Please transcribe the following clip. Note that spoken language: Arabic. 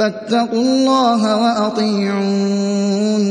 فاتقوا الله وأطيعون.